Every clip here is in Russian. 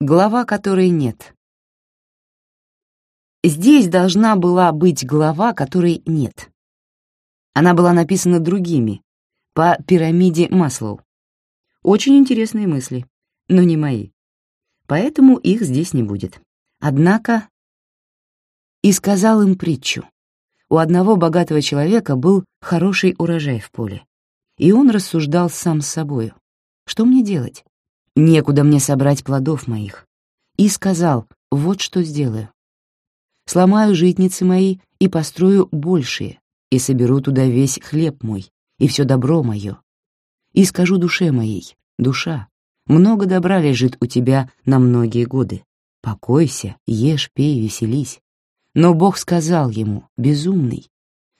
Глава которой нет. Здесь должна была быть глава, которой нет. Она была написана другими, по пирамиде Маслоу. Очень интересные мысли, но не мои. Поэтому их здесь не будет. Однако... И сказал им притчу. У одного богатого человека был хороший урожай в поле, и он рассуждал сам с собою. Что мне делать? Некуда мне собрать плодов моих. И сказал, вот что сделаю. Сломаю житницы мои и построю большие, и соберу туда весь хлеб мой и все добро мое. И скажу душе моей, душа, много добра лежит у тебя на многие годы. Покойся, ешь, пей, веселись. Но Бог сказал ему, безумный,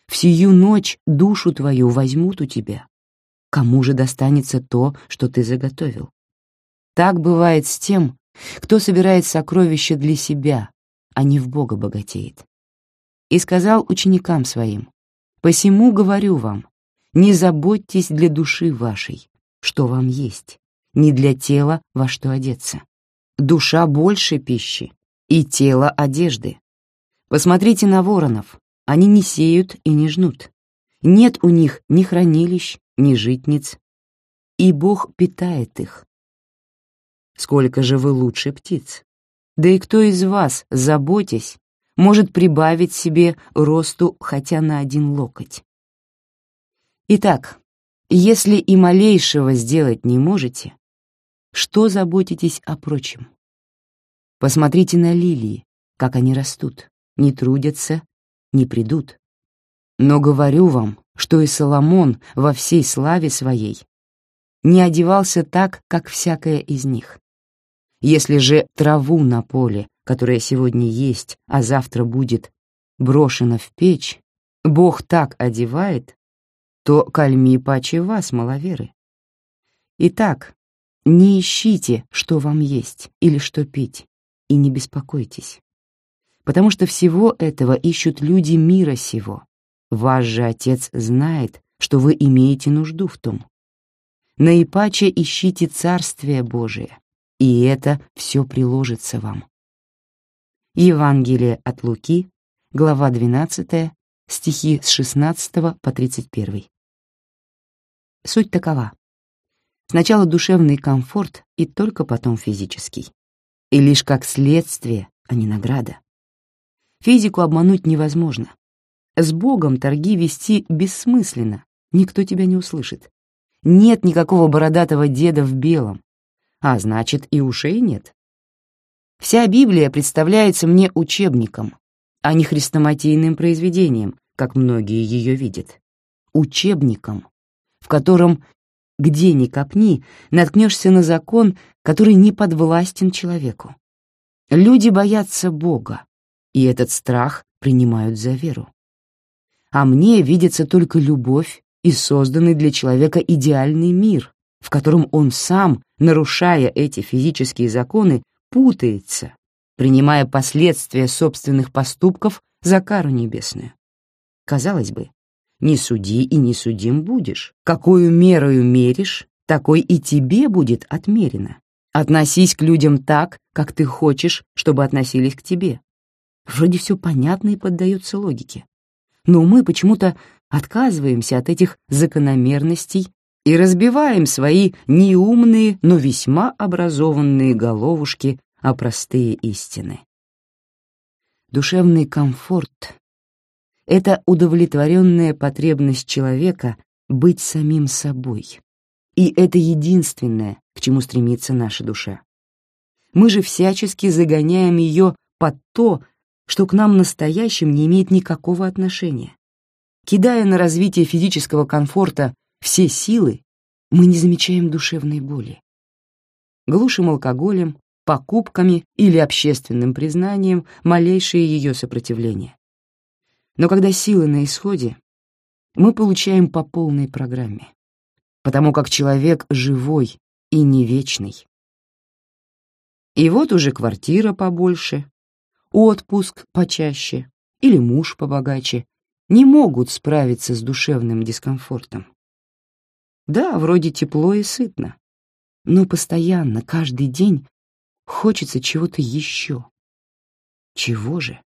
в ночь душу твою возьмут у тебя. Кому же достанется то, что ты заготовил? Так бывает с тем, кто собирает сокровища для себя, а не в Бога богатеет. И сказал ученикам своим, «Посему говорю вам, не заботьтесь для души вашей, что вам есть, не для тела, во что одеться. Душа больше пищи, и тело одежды. Посмотрите на воронов, они не сеют и не жнут. Нет у них ни хранилищ, ни житниц, и Бог питает их. Сколько же вы лучше птиц? Да и кто из вас, заботясь, может прибавить себе росту хотя на один локоть? Итак, если и малейшего сделать не можете, что заботитесь о прочем? Посмотрите на лилии, как они растут, не трудятся, не придут. Но говорю вам, что и Соломон во всей славе своей не одевался так, как всякая из них. Если же траву на поле, которая сегодня есть, а завтра будет, брошена в печь, Бог так одевает, то кальми паче вас, маловеры. Итак, не ищите, что вам есть или что пить, и не беспокойтесь. Потому что всего этого ищут люди мира сего. Ваш же Отец знает, что вы имеете нужду в том. Наипаче ищите Царствие Божие, и это все приложится вам. Евангелие от Луки, глава 12, стихи с 16 по 31. Суть такова. Сначала душевный комфорт и только потом физический. И лишь как следствие, а не награда. Физику обмануть невозможно. С Богом торги вести бессмысленно, никто тебя не услышит. Нет никакого бородатого деда в белом, а значит и ушей нет. Вся Библия представляется мне учебником, а не хрестоматийным произведением, как многие ее видят. Учебником, в котором, где ни копни, наткнешься на закон, который не подвластен человеку. Люди боятся Бога, и этот страх принимают за веру. А мне видится только любовь и созданный для человека идеальный мир, в котором он сам, нарушая эти физические законы, путается, принимая последствия собственных поступков за кару небесную. Казалось бы, не суди и не судим будешь. Какую мерою меришь, такой и тебе будет отмерено. Относись к людям так, как ты хочешь, чтобы относились к тебе. Вроде все понятно и поддается логике. Но мы почему-то отказываемся от этих закономерностей и разбиваем свои неумные, но весьма образованные головушки о простые истины. Душевный комфорт — это удовлетворенная потребность человека быть самим собой. И это единственное, к чему стремится наша душа. Мы же всячески загоняем ее под то, что к нам настоящим не имеет никакого отношения. Кидая на развитие физического комфорта все силы, мы не замечаем душевной боли. Глушим алкоголем, покупками или общественным признанием малейшее ее сопротивление. Но когда силы на исходе, мы получаем по полной программе, потому как человек живой и не вечный. И вот уже квартира побольше, отпуск почаще или муж побогаче не могут справиться с душевным дискомфортом. Да, вроде тепло и сытно, но постоянно, каждый день Хочется чего-то еще. Чего же?